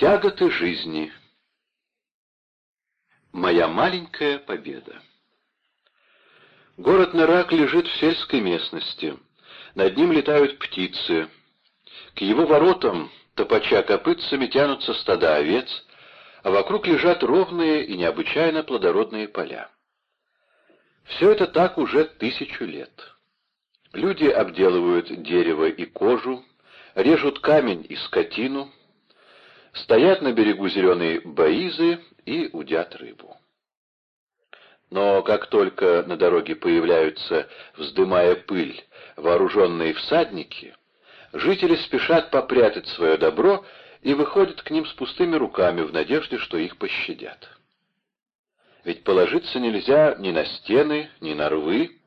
Тяготы жизни. Моя маленькая победа. Город Нарак лежит в сельской местности. Над ним летают птицы. К его воротам, топача копытцами, тянутся стада овец, а вокруг лежат ровные и необычайно плодородные поля. Все это так уже тысячу лет. Люди обделывают дерево и кожу, режут камень и скотину, стоят на берегу зеленые баизы и удят рыбу. Но как только на дороге появляются, вздымая пыль, вооруженные всадники, жители спешат попрятать свое добро и выходят к ним с пустыми руками в надежде, что их пощадят. Ведь положиться нельзя ни на стены, ни на рвы,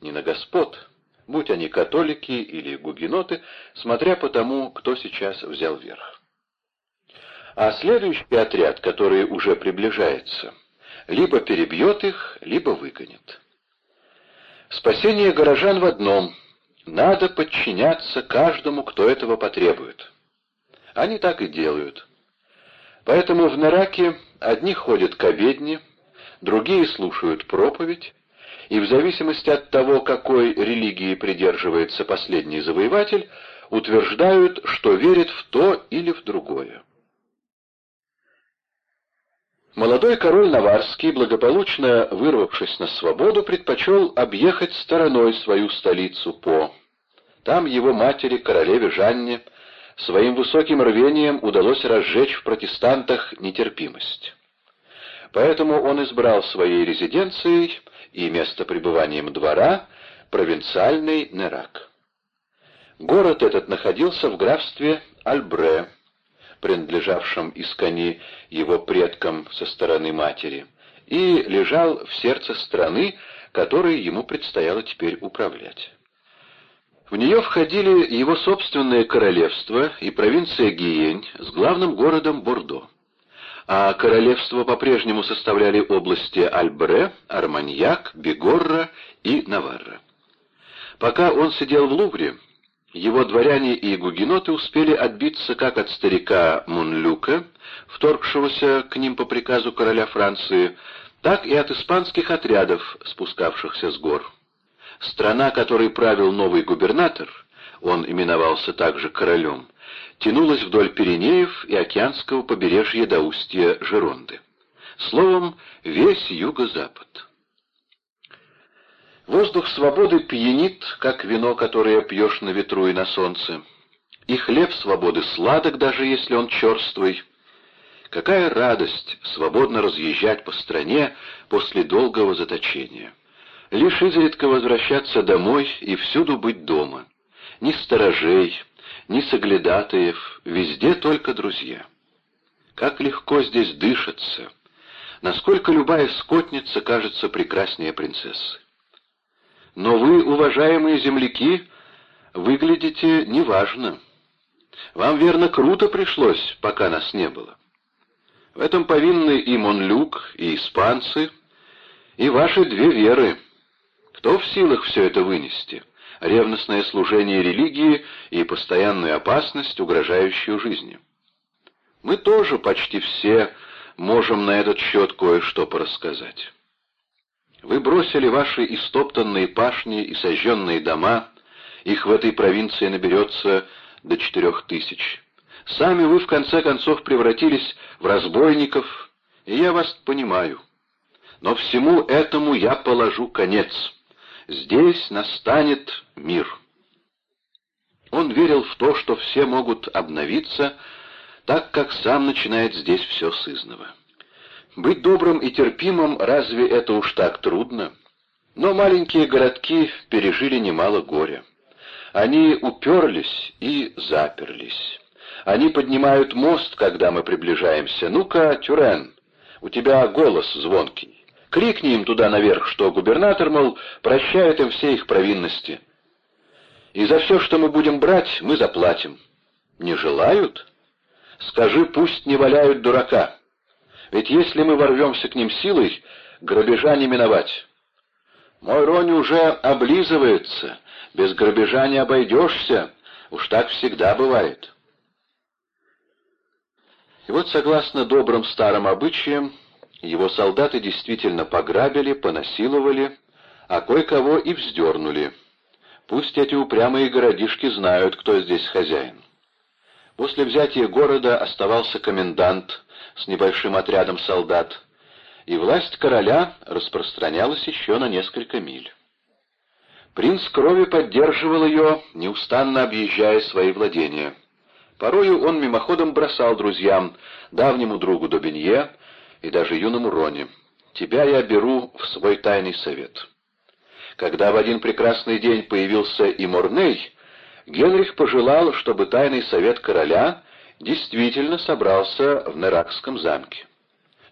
ни на господ, будь они католики или гугеноты, смотря по тому, кто сейчас взял верх. А следующий отряд, который уже приближается — либо перебьет их, либо выгонит. Спасение горожан в одном — надо подчиняться каждому, кто этого потребует. Они так и делают. Поэтому в Нараке одни ходят к обедне, другие слушают проповедь, и в зависимости от того, какой религии придерживается последний завоеватель, утверждают, что верит в то или в другое. Молодой король Наварский, благополучно вырвавшись на свободу, предпочел объехать стороной свою столицу По. Там его матери, королеве Жанне, своим высоким рвением удалось разжечь в протестантах нетерпимость. Поэтому он избрал своей резиденцией и местопребыванием двора провинциальный Нерак. Город этот находился в графстве Альбре, принадлежавшем Искони его предкам со стороны матери, и лежал в сердце страны, которой ему предстояло теперь управлять. В нее входили его собственное королевство и провинция Гиень с главным городом Бордо. А королевство по-прежнему составляли области Альбре, Арманьяк, Бигорра и Наварра. Пока он сидел в Лувре, его дворяне и гугеноты успели отбиться как от старика Мунлюка, вторгшегося к ним по приказу короля Франции, так и от испанских отрядов, спускавшихся с гор. Страна, которой правил новый губернатор, он именовался также королем, тянулась вдоль Пиренеев и океанского побережья до устья Жеронды. Словом, весь юго-запад. Воздух свободы пьянит, как вино, которое пьешь на ветру и на солнце. И хлеб свободы сладок, даже если он черствый. Какая радость свободно разъезжать по стране после долгого заточения. Лишь изредка возвращаться домой и всюду быть дома. Ни сторожей, ни соглядатаев, везде только друзья. Как легко здесь дышится, насколько любая скотница кажется прекраснее принцессы. Но вы, уважаемые земляки, выглядите неважно. Вам, верно, круто пришлось, пока нас не было. В этом повинны и Монлюк, и испанцы, и ваши две веры. Кто в силах все это вынести? Ревностное служение религии и постоянную опасность, угрожающую жизни. Мы тоже почти все можем на этот счет кое-что порассказать. Вы бросили ваши истоптанные пашни и сожженные дома, их в этой провинции наберется до четырех тысяч. Сами вы, в конце концов, превратились в разбойников, и я вас понимаю. Но всему этому я положу конец. Здесь настанет мир. Он верил в то, что все могут обновиться, так как сам начинает здесь все с изного. Быть добрым и терпимым, разве это уж так трудно? Но маленькие городки пережили немало горя. Они уперлись и заперлись. Они поднимают мост, когда мы приближаемся. Ну-ка, Тюрен, у тебя голос звонкий. Крикни им туда наверх, что губернатор, мол, прощает им все их провинности. И за все, что мы будем брать, мы заплатим. Не желают? Скажи, пусть не валяют дурака. Ведь если мы ворвемся к ним силой, грабежа не миновать. Мой Рони уже облизывается, без грабежа не обойдешься, уж так всегда бывает. И вот, согласно добрым старым обычаям, его солдаты действительно пограбили, понасиловали, а кое-кого и вздернули. Пусть эти упрямые городишки знают, кто здесь хозяин. После взятия города оставался комендант с небольшим отрядом солдат, и власть короля распространялась еще на несколько миль. Принц крови поддерживал ее, неустанно объезжая свои владения. Порою он мимоходом бросал друзьям, давнему другу Добенье и даже юному Роне, «Тебя я беру в свой тайный совет». Когда в один прекрасный день появился и Морней, Генрих пожелал, чтобы тайный совет короля действительно собрался в Неракском замке.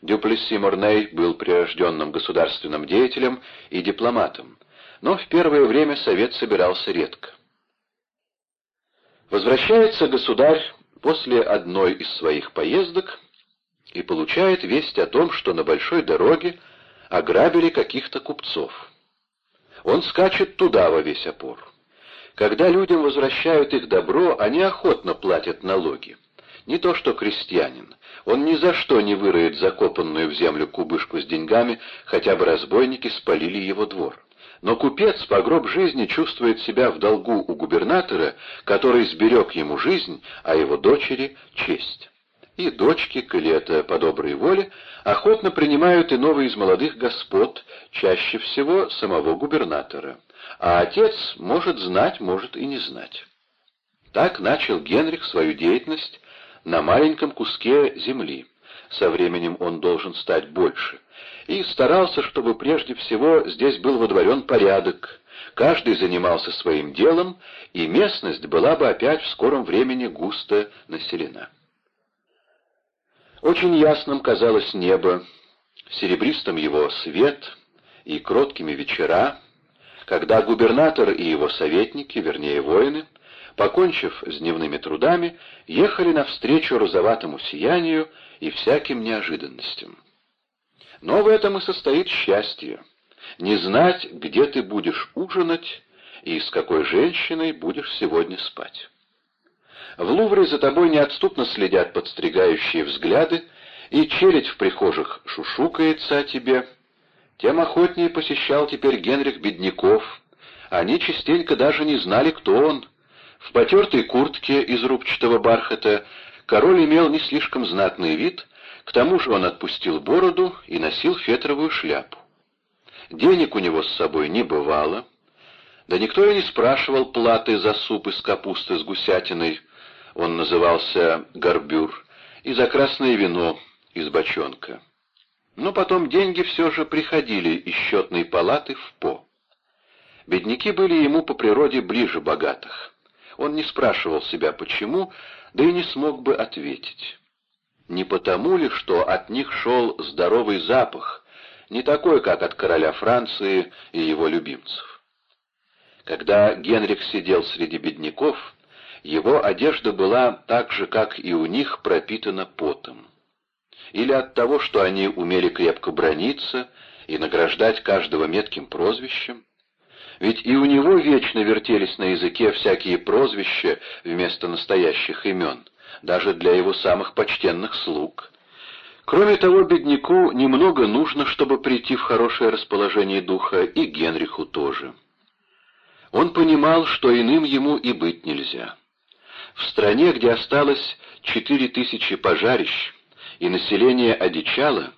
Дюплесси Морней был прирожденным государственным деятелем и дипломатом, но в первое время совет собирался редко. Возвращается государь после одной из своих поездок и получает весть о том, что на большой дороге ограбили каких-то купцов. Он скачет туда во весь опор. Когда людям возвращают их добро, они охотно платят налоги. Не то что крестьянин. Он ни за что не выроет закопанную в землю кубышку с деньгами, хотя бы разбойники спалили его двор. Но купец по гроб жизни чувствует себя в долгу у губернатора, который сберег ему жизнь, а его дочери — честь. И дочки, коли это по доброй воле, охотно принимают иного из молодых господ, чаще всего самого губернатора. А отец может знать, может и не знать. Так начал Генрих свою деятельность на маленьком куске земли. Со временем он должен стать больше и старался, чтобы прежде всего здесь был водворен порядок, каждый занимался своим делом, и местность была бы опять в скором времени густо населена. Очень ясным казалось небо, серебристым его свет и кроткими вечера, когда губернатор и его советники, вернее воины, покончив с дневными трудами, ехали навстречу розоватому сиянию и всяким неожиданностям. Но в этом и состоит счастье. Не знать, где ты будешь ужинать и с какой женщиной будешь сегодня спать. В Лувре за тобой неотступно следят подстригающие взгляды, и челядь в прихожих шушукается о тебе. Тем охотнее посещал теперь Генрих Бедняков. Они частенько даже не знали, кто он. В потертой куртке из рубчатого бархата король имел не слишком знатный вид, к тому же он отпустил бороду и носил фетровую шляпу. Денег у него с собой не бывало, да никто и не спрашивал платы за суп из капусты с гусятиной, он назывался горбюр, и за красное вино из бочонка. Но потом деньги все же приходили из счетной палаты в По. Бедняки были ему по природе ближе богатых. Он не спрашивал себя, почему, да и не смог бы ответить. Не потому ли, что от них шел здоровый запах, не такой, как от короля Франции и его любимцев? Когда Генрих сидел среди бедняков, его одежда была так же, как и у них, пропитана потом. Или от того, что они умели крепко брониться и награждать каждого метким прозвищем? Ведь и у него вечно вертелись на языке всякие прозвища вместо настоящих имен даже для его самых почтенных слуг. Кроме того, бедняку немного нужно, чтобы прийти в хорошее расположение духа, и Генриху тоже. Он понимал, что иным ему и быть нельзя. В стране, где осталось четыре тысячи пожарищ, и население одичало,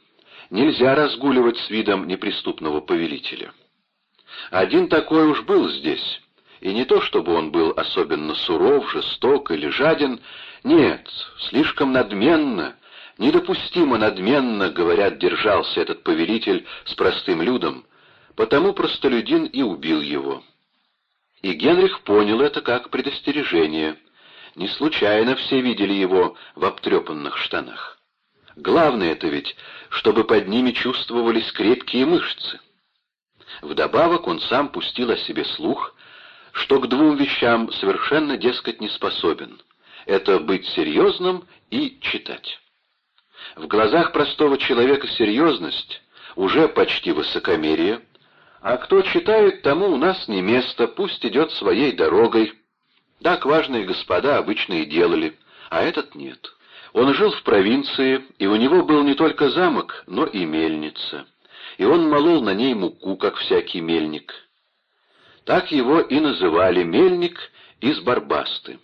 нельзя разгуливать с видом неприступного повелителя. Один такой уж был здесь, и не то чтобы он был особенно суров, жесток или жаден, нет, слишком надменно, недопустимо надменно, говорят, держался этот повелитель с простым людом, потому простолюдин и убил его. И Генрих понял это как предостережение. Не случайно все видели его в обтрепанных штанах. Главное это ведь, чтобы под ними чувствовались крепкие мышцы. Вдобавок он сам пустил о себе слух, что к двум вещам совершенно, дескать, не способен — это быть серьезным и читать. В глазах простого человека серьезность уже почти высокомерие, а кто читает, тому у нас не место, пусть идет своей дорогой. Так важные господа обычно и делали, а этот нет. Он жил в провинции, и у него был не только замок, но и мельница. И он молол на ней муку, как всякий мельник. Так его и называли мельник из Барбасты.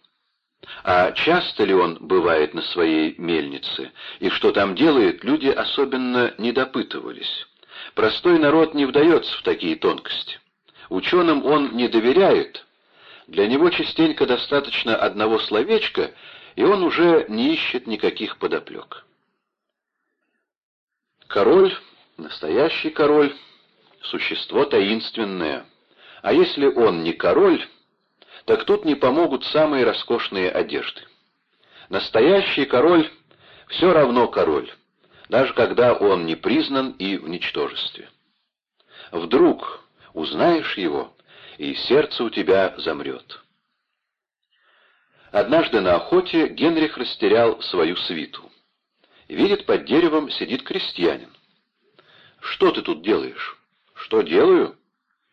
А часто ли он бывает на своей мельнице, и что там делает, люди особенно не допытывались. Простой народ не вдается в такие тонкости. Ученым он не доверяет. Для него частенько достаточно одного словечка, и он уже не ищет никаких подоплек. Король, настоящий король, существо таинственное. А если он не король, так тут не помогут самые роскошные одежды. Настоящий король все равно король, даже когда он не признан и в ничтожестве. Вдруг узнаешь его, и сердце у тебя замрет. Однажды на охоте Генрих растерял свою свиту. Видит, под деревом сидит крестьянин. «Что ты тут делаешь?» «Что делаю?»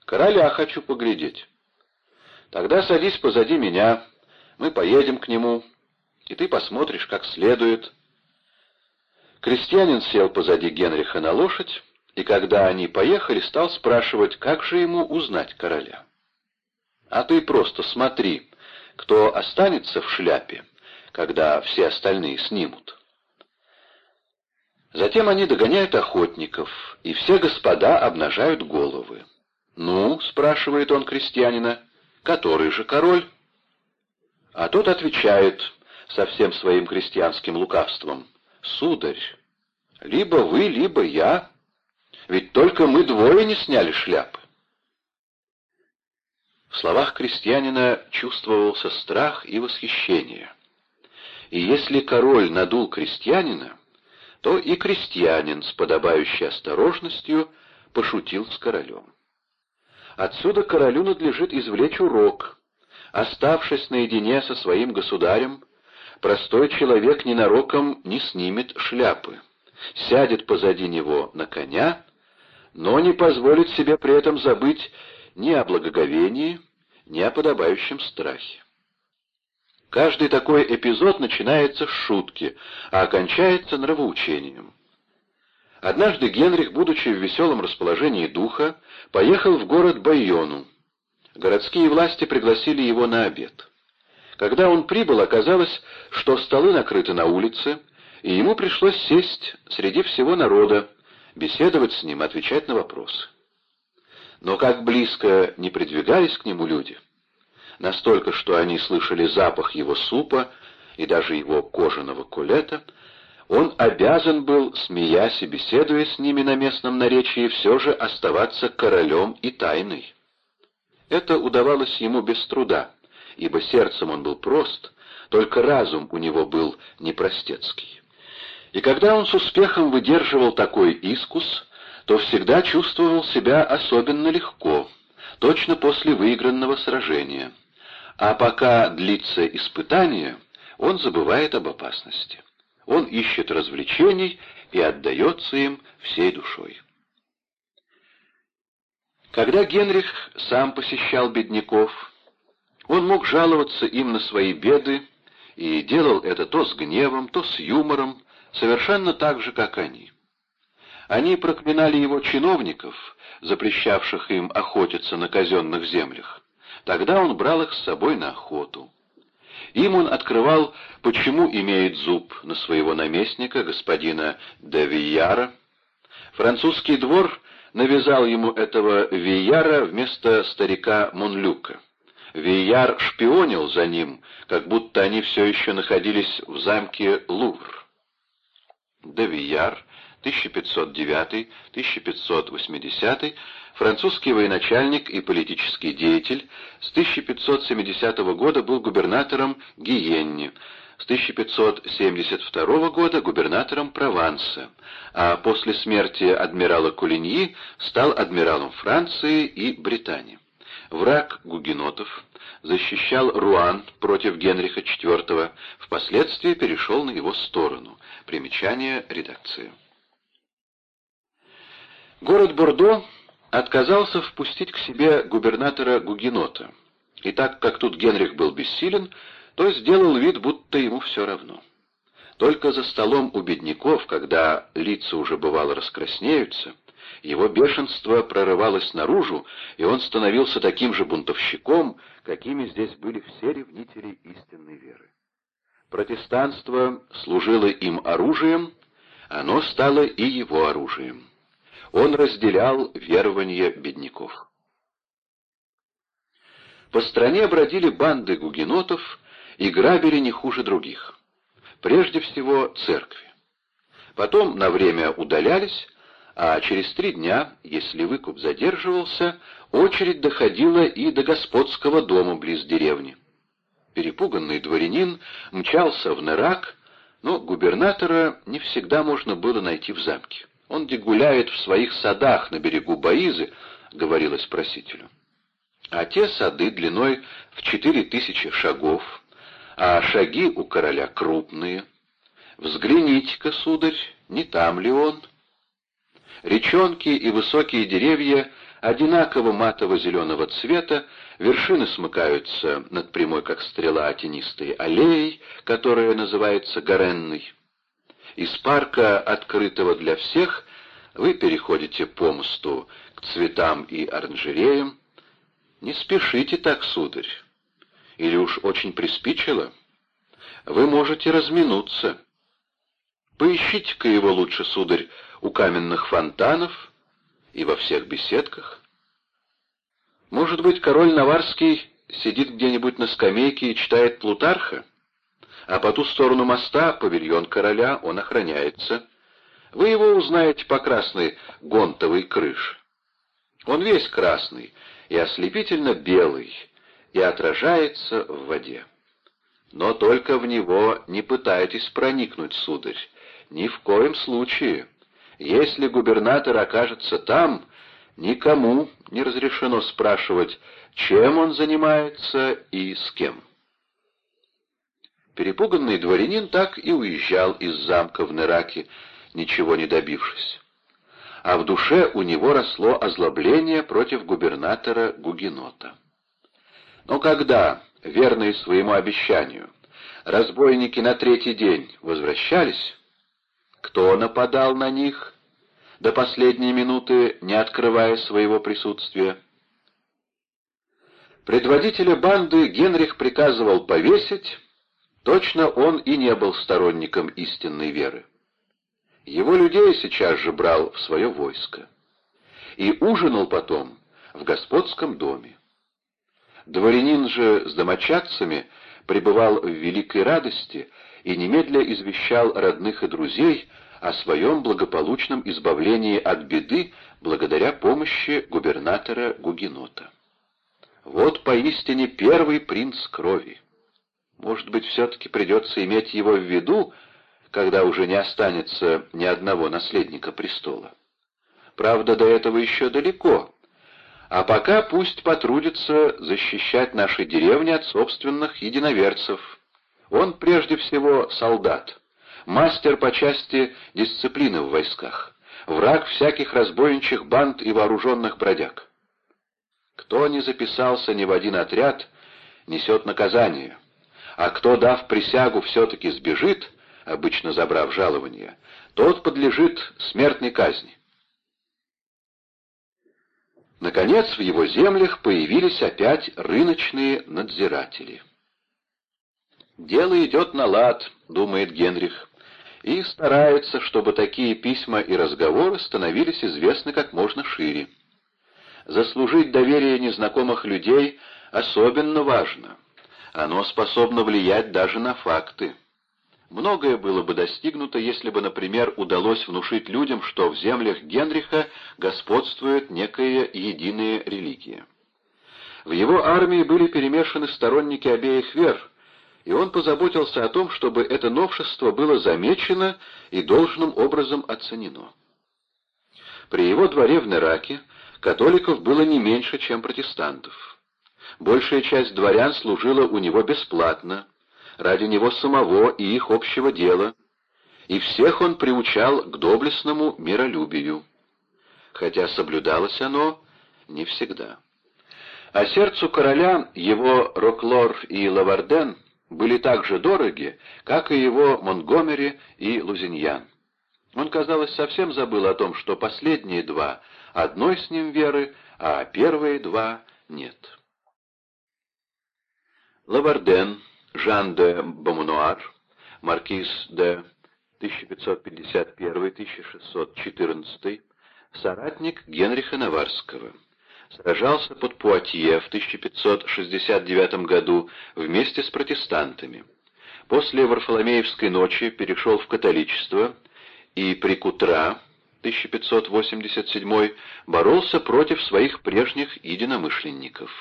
«Короля хочу поглядеть». Тогда садись позади меня, мы поедем к нему, и ты посмотришь как следует. Крестьянин сел позади Генриха на лошадь, и когда они поехали, стал спрашивать, как же ему узнать короля. «А ты просто смотри, кто останется в шляпе, когда все остальные снимут». Затем они догоняют охотников, и все господа обнажают головы. «Ну?» — спрашивает он крестьянина. Который же король? А тот отвечает со всем своим крестьянским лукавством. Сударь, либо вы, либо я. Ведь только мы двое не сняли шляпы. В словах крестьянина чувствовался страх и восхищение. И если король надул крестьянина, то и крестьянин с подобающей осторожностью пошутил с королем. Отсюда королю надлежит извлечь урок. Оставшись наедине со своим государем, простой человек ненароком не снимет шляпы, сядет позади него на коня, но не позволит себе при этом забыть ни о благоговении, ни о подобающем страхе. Каждый такой эпизод начинается с шутки, а окончается нравоучением. Однажды Генрих, будучи в веселом расположении духа, поехал в город Байону. Городские власти пригласили его на обед. Когда он прибыл, оказалось, что столы накрыты на улице, и ему пришлось сесть среди всего народа, беседовать с ним, отвечать на вопросы. Но как близко не придвигались к нему люди, настолько, что они слышали запах его супа и даже его кожаного кулета, он обязан был, смеясь и беседуя с ними на местном наречии, все же оставаться королем и тайной. Это удавалось ему без труда, ибо сердцем он был прост, только разум у него был непростецкий. И когда он с успехом выдерживал такой искус, то всегда чувствовал себя особенно легко, точно после выигранного сражения. А пока длится испытание, он забывает об опасности он ищет развлечений и отдается им всей душой. Когда Генрих сам посещал бедняков, он мог жаловаться им на свои беды и делал это то с гневом, то с юмором, совершенно так же, как они. Они проклинали его чиновников, запрещавших им охотиться на казенных землях. Тогда он брал их с собой на охоту. Им он открывал, почему имеет зуб на своего наместника, господина де Вияра. Французский двор навязал ему этого Вияра вместо старика Монлюка. Вияр шпионил за ним, как будто они все еще находились в замке Лувр. Де Вияр 1509-1580, французский военачальник и политический деятель, с 1570 года был губернатором Гиенни, с 1572 года губернатором Прованса, а после смерти адмирала Кулиньи стал адмиралом Франции и Британии. Враг гугенотов защищал Руан против Генриха IV, впоследствии перешел на его сторону. Примечание редакции. Город Бордо отказался впустить к себе губернатора Гугенота, и так как тут Генрих был бессилен, то сделал вид, будто ему все равно. Только за столом у бедняков, когда лица уже бывало раскраснеются, его бешенство прорывалось наружу, и он становился таким же бунтовщиком, какими здесь были все ревнители истинной веры. Протестанство служило им оружием, оно стало и его оружием. Он разделял верование бедняков. По стране бродили банды гугенотов и грабили не хуже других. Прежде всего церкви. Потом на время удалялись, а через три дня, если выкуп задерживался, очередь доходила и до господского дома близ деревни. Перепуганный дворянин мчался в Нерак, но губернатора не всегда можно было найти в замке. Он дегуляет в своих садах на берегу Баизы, говорилось просителю. А те сады длиной в четыре тысячи шагов, а шаги у короля крупные. Взгляните-ка, сударь, не там ли он? Речонки и высокие деревья одинаково матово-зеленого цвета, вершины смыкаются над прямой, как стрела, тенистой аллеей, которая называется Горенной. Из парка, открытого для всех, вы переходите по мосту к цветам и оранжереям. Не спешите так, сударь. Или уж очень приспичило? Вы можете разминуться. Поищите-ка его лучше, сударь, у каменных фонтанов и во всех беседках. Может быть, король Наварский сидит где-нибудь на скамейке и читает Плутарха? А по ту сторону моста, павильон короля, он охраняется. Вы его узнаете по красной гонтовой крыше. Он весь красный и ослепительно белый, и отражается в воде. Но только в него не пытайтесь проникнуть, сударь, ни в коем случае. Если губернатор окажется там, никому не разрешено спрашивать, чем он занимается и с кем. Перепуганный дворянин так и уезжал из замка в Нераке, ничего не добившись. А в душе у него росло озлобление против губернатора Гугенота. Но когда, верные своему обещанию, разбойники на третий день возвращались, кто нападал на них, до последней минуты не открывая своего присутствия? Предводителя банды Генрих приказывал повесить, точно он и не был сторонником истинной веры. Его людей сейчас же брал в свое войско и ужинал потом в господском доме. Дворянин же с домочадцами пребывал в великой радости и немедля извещал родных и друзей о своем благополучном избавлении от беды благодаря помощи губернатора Гугенота. Вот поистине первый принц крови. Может быть, все-таки придется иметь его в виду, когда уже не останется ни одного наследника престола. Правда, до этого еще далеко, а пока пусть потрудится защищать наши деревни от собственных единоверцев. Он прежде всего солдат, мастер по части дисциплины в войсках, враг всяких разбойничьих банд и вооруженных бродяг. Кто не записался ни в один отряд, несет наказание, а кто, дав присягу, все-таки сбежит, обычно забрав жалование, тот подлежит смертной казни. Наконец, в его землях появились опять рыночные надзиратели. «Дело идет на лад», — думает Генрих, и старается, чтобы такие письма и разговоры становились известны как можно шире. Заслужить доверие незнакомых людей особенно важно. Оно способно влиять даже на факты. Многое было бы достигнуто, если бы, например, удалось внушить людям, что в землях Генриха господствует некая единая религия. В его армии были перемешаны сторонники обеих вер, и он позаботился о том, чтобы это новшество было замечено и должным образом оценено. При его дворе в Нераке католиков было не меньше, чем протестантов. Большая часть дворян служила у него бесплатно, ради него самого и их общего дела, и всех он приучал к доблестному миролюбию, хотя соблюдалось оно не всегда. А сердцу короля его Роклор и Лаварден были так же дороги, как и его Монтгомери и Лузиньян. Он, казалось, совсем забыл о том, что последние два одной с ним веры, а первые два нет. Лаварден, Жан де Бомунуар, маркиз де 1551-1614, соратник Генриха Наварского. Сражался под Пуатье в 1569 году вместе с протестантами. После Варфоломеевской ночи перешел в католичество и при Кутра 1587 боролся против своих прежних единомышленников.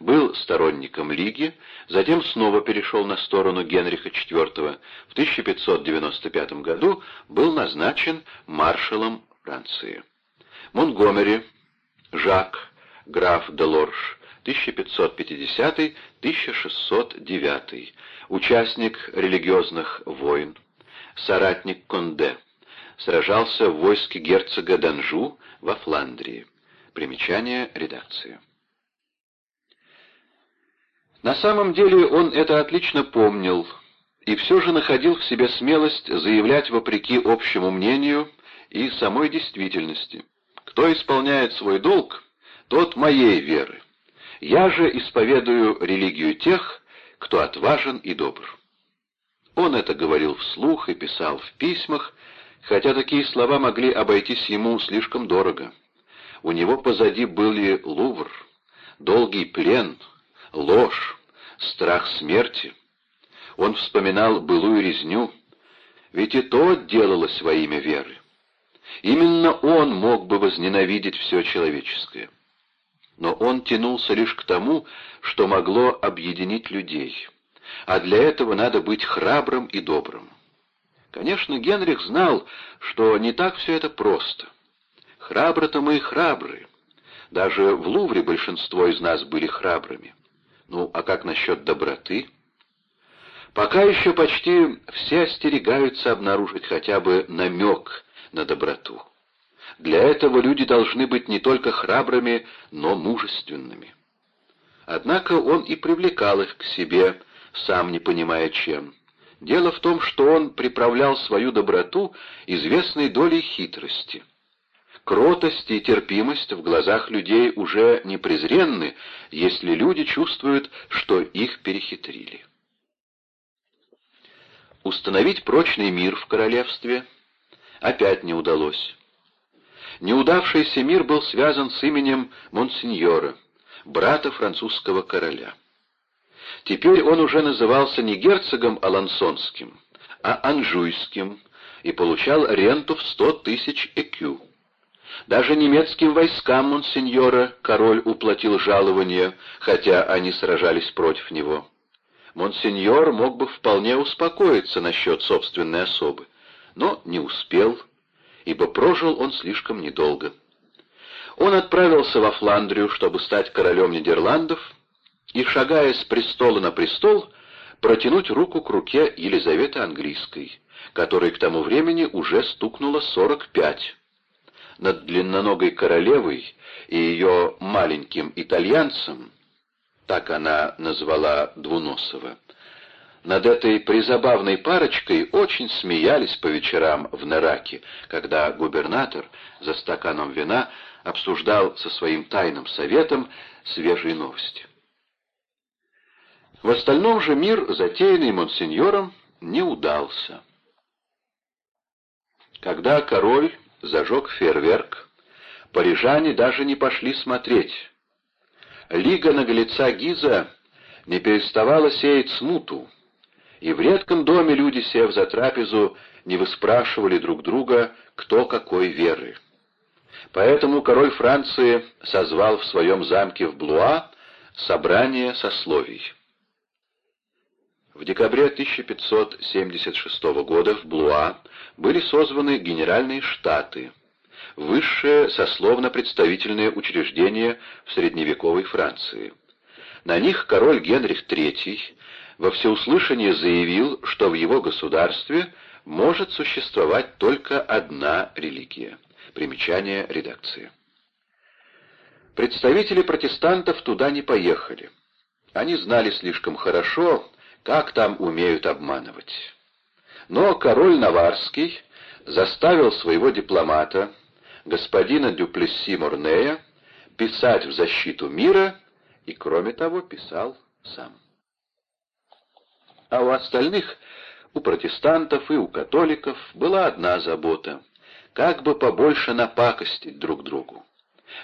Был сторонником Лиги, затем снова перешел на сторону Генриха IV. В 1595 году был назначен маршалом Франции. Монтгомери, Жак, граф де Лорж, 1550-1609, участник религиозных войн, соратник Конде сражался в войске герцога Данжу во Фландрии. Примечание редакции. На самом деле он это отлично помнил и все же находил в себе смелость заявлять вопреки общему мнению и самой действительности. Кто исполняет свой долг, тот моей веры. Я же исповедую религию тех, кто отважен и добр. Он это говорил вслух и писал в письмах, хотя такие слова могли обойтись ему слишком дорого. У него позади были Лувр, долгий плен, ложь, страх смерти. Он вспоминал былую резню, ведь и то делалось во имя веры. Именно он мог бы возненавидеть все человеческое. Но он тянулся лишь к тому, что могло объединить людей. А для этого надо быть храбрым и добрым. Конечно, Генрих знал, что не так все это просто. Храбры-то мы и храбрые. Даже в Лувре большинство из нас были храбрыми. Ну, а как насчет доброты? Пока еще почти все остерегаются обнаружить хотя бы намек на доброту. Для этого люди должны быть не только храбрыми, но мужественными. Однако он и привлекал их к себе, сам не понимая чем. Дело в том, что он приправлял свою доброту известной долей хитрости. Кротость и терпимость в глазах людей уже не презренны, если люди чувствуют, что их перехитрили. Установить прочный мир в королевстве опять не удалось. Неудавшийся мир был связан с именем Монсеньора, брата французского короля. Теперь он уже назывался не герцогом Алансонским, а Анжуйским и получал ренту в сто тысяч экю. Даже немецким войскам Монсеньора король уплатил жалование, хотя они сражались против него. Монсеньор мог бы вполне успокоиться насчет собственной особы, но не успел, ибо прожил он слишком недолго. Он отправился во Фландрию, чтобы стать королем Нидерландов, и, шагая с престола на престол, протянуть руку к руке Елизаветы Английской, которой к тому времени уже стукнуло сорок пять. Над длинноногой королевой и ее маленьким итальянцем, так она назвала Двуносова, над этой призабавной парочкой очень смеялись по вечерам в Нераке, когда губернатор за стаканом вина обсуждал со своим тайным советом свежие новости. В остальном же мир, затеянный монсеньором, не удался. Когда король зажег фейерверк, парижане даже не пошли смотреть. Лига наглеца Гиза не переставала сеять смуту, и в редком доме люди, сев за трапезу, не выспрашивали друг друга, кто какой веры. Поэтому король Франции созвал в своем замке в Блуа собрание сословий. В декабре 1576 года в Блуа были созваны Генеральные Штаты, высшее сословно-представительное учреждение в средневековой Франции. На них король Генрих III во всеуслышание заявил, что в его государстве может существовать только одна религия. Примечание редакции. Представители протестантов туда не поехали. Они знали слишком хорошо, Как там умеют обманывать? Но король Наварский заставил своего дипломата, господина Дюплесси Морнея, писать в защиту мира и, кроме того, писал сам. А у остальных, у протестантов и у католиков, была одна забота — как бы побольше напакостить друг другу.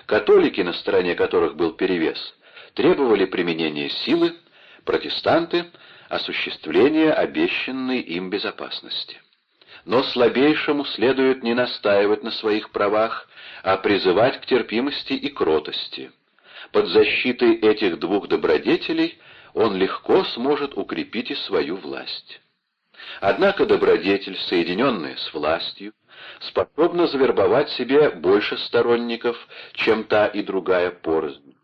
Католики, на стороне которых был перевес, требовали применения силы, протестанты — осуществления обещанной им безопасности. Но слабейшему следует не настаивать на своих правах, а призывать к терпимости и кротости. Под защитой этих двух добродетелей он легко сможет укрепить и свою власть. Однако добродетель, соединенная с властью, способна завербовать себе больше сторонников, чем та и другая порознь.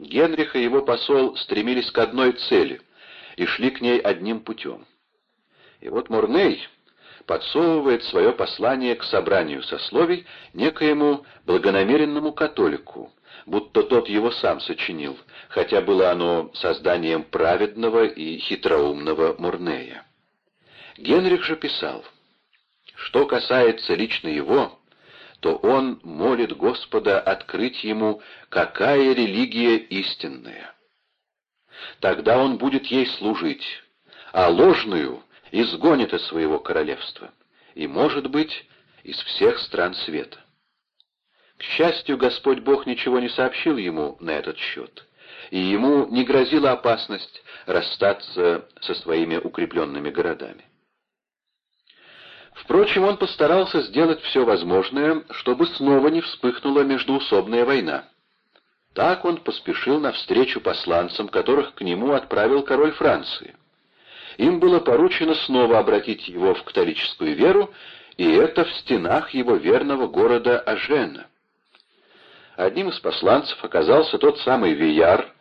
Генрих и его посол стремились к одной цели и шли к ней одним путем. И вот Мурней подсовывает свое послание к собранию сословий некоему благонамеренному католику, будто тот его сам сочинил, хотя было оно созданием праведного и хитроумного Мурнея. Генрих же писал, что касается лично его, то он молит Господа открыть ему, какая религия истинная. Тогда он будет ей служить, а ложную изгонит из своего королевства, и, может быть, из всех стран света. К счастью, Господь Бог ничего не сообщил ему на этот счет, и ему не грозила опасность расстаться со своими укрепленными городами. Впрочем, он постарался сделать все возможное, чтобы снова не вспыхнула междуусобная война. Так он поспешил навстречу посланцам, которых к нему отправил король Франции. Им было поручено снова обратить его в католическую веру, и это в стенах его верного города Ажена. Одним из посланцев оказался тот самый Вияр,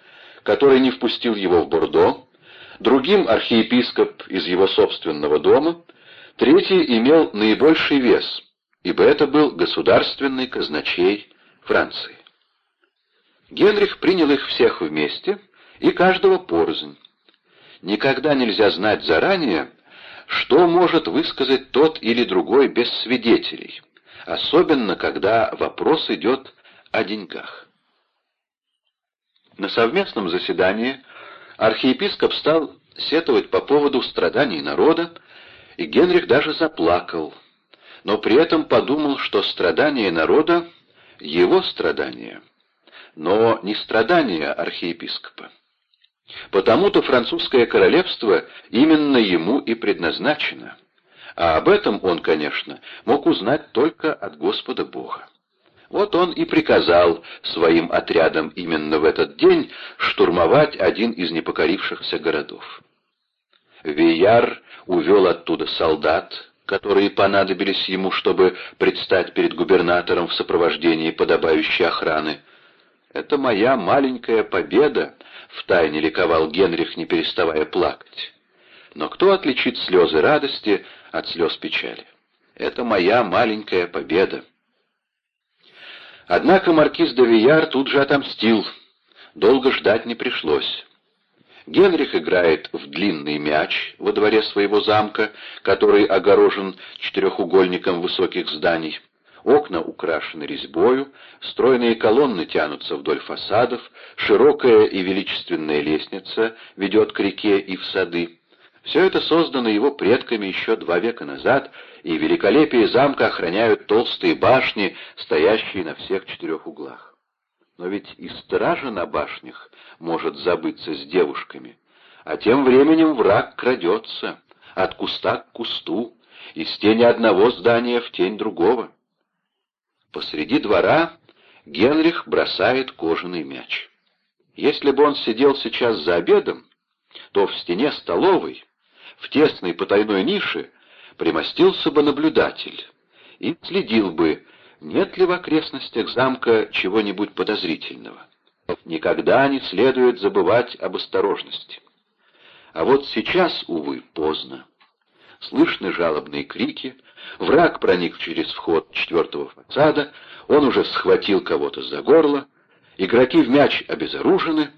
который не впустил его в Бордо, другим архиепископ из его собственного дома — Третий имел наибольший вес, ибо это был государственный казначей Франции. Генрих принял их всех вместе и каждого порознь. Никогда нельзя знать заранее, что может высказать тот или другой без свидетелей, особенно когда вопрос идет о деньгах. На совместном заседании архиепископ стал сетовать по поводу страданий народа, и Генрих даже заплакал, но при этом подумал, что страдания народа — его страдания, но не страдания архиепископа. Потому-то французское королевство именно ему и предназначено, а об этом он, конечно, мог узнать только от Господа Бога. Вот он и приказал своим отрядам именно в этот день штурмовать один из непокорившихся городов. Вияр увел оттуда солдат, которые понадобились ему, чтобы предстать перед губернатором в сопровождении подобающей охраны. «Это моя маленькая победа», — втайне ликовал Генрих, не переставая плакать. «Но кто отличит слезы радости от слез печали? Это моя маленькая победа». Однако маркиз де Вияр тут же отомстил. Долго ждать не пришлось. Генрих играет в длинный мяч во дворе своего замка, который огорожен четырехугольником высоких зданий. Окна украшены резьбою, стройные колонны тянутся вдоль фасадов, широкая и величественная лестница ведет к реке и в сады. Все это создано его предками еще два века назад, и великолепие замка охраняют толстые башни, стоящие на всех четырех углах. Но ведь и стража на башнях может забыться с девушками. А тем временем враг крадется от куста к кусту, из тени одного здания в тень другого. Посреди двора Генрих бросает кожаный мяч. Если бы он сидел сейчас за обедом, то в стене столовой, в тесной потайной нише, примостился бы наблюдатель и следил бы, нет ли в окрестностях замка чего-нибудь подозрительного. Никогда не следует забывать об осторожности. А вот сейчас, увы, поздно. Слышны жалобные крики, враг проник через вход четвертого фасада, он уже схватил кого-то за горло, игроки в мяч обезоружены,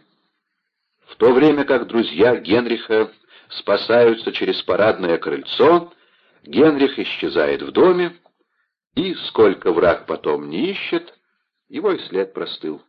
в то время как друзья Генриха спасаются через парадное крыльцо, Генрих исчезает в доме, и, сколько враг потом не ищет, его и след простыл.